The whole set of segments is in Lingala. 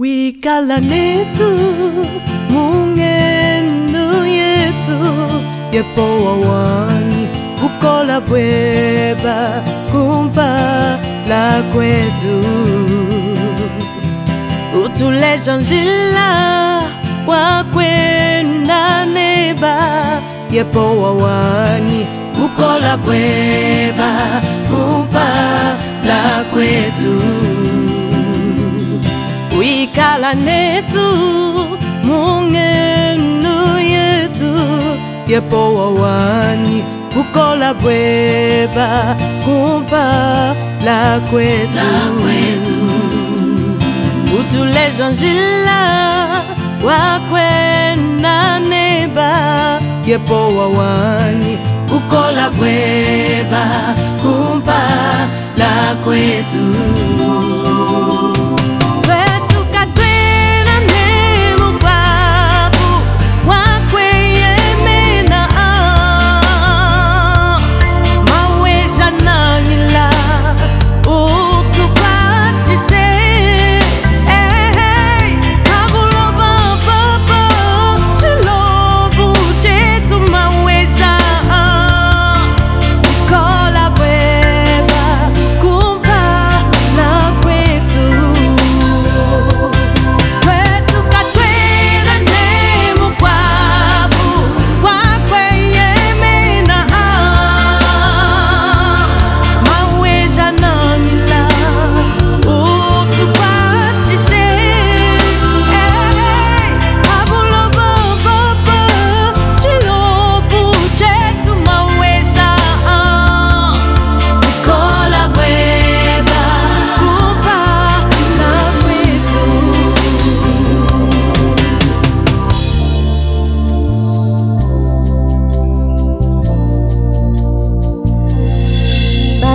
Oui, netu mungenu yetu yepo Wawani, Ukola, beba, kumpa la kwetu utuleja Kwa, na neba yepo Wawani, Ukola, Pueba, kumpa la kwetu ikala netu mungenu yetu yepowawani kukola bweba kumpa la kwetu utulejonjila wakwena neba yepowawani kukola bweba kumpa la kwetu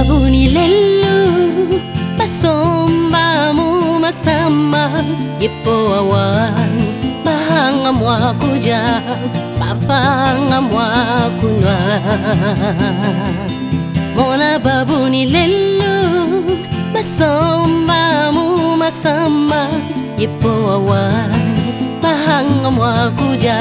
ಗುಣಿಲೆಲ್ಲೂ basombamu masama ipoawan bahanga mwa kuja papanga mwa kunwa mona babu ni babuni lelu basombamu masama ipoawan bahanga mwa kuja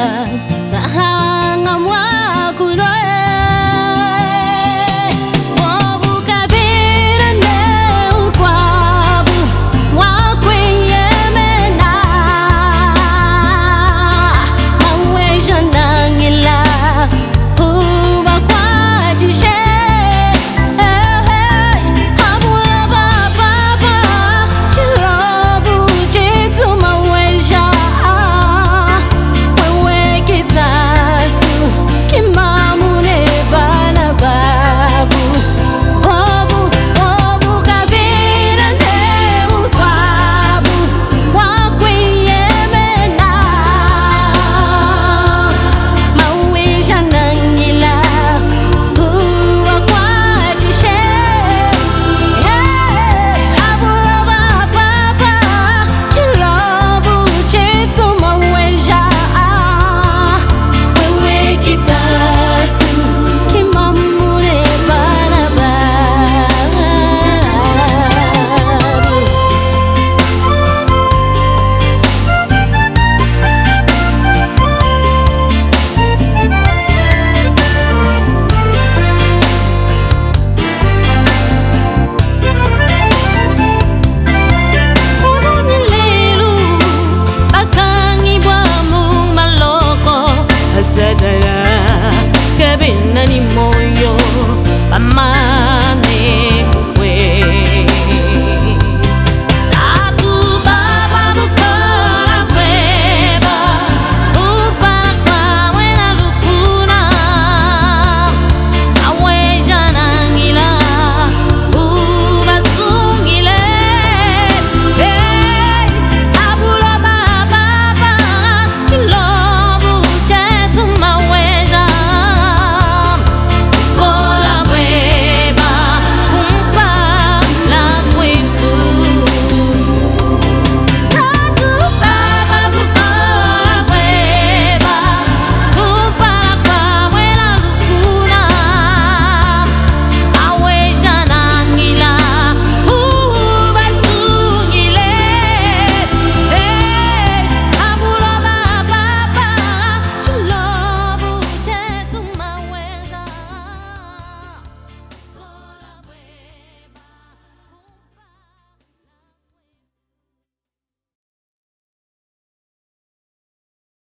my mind.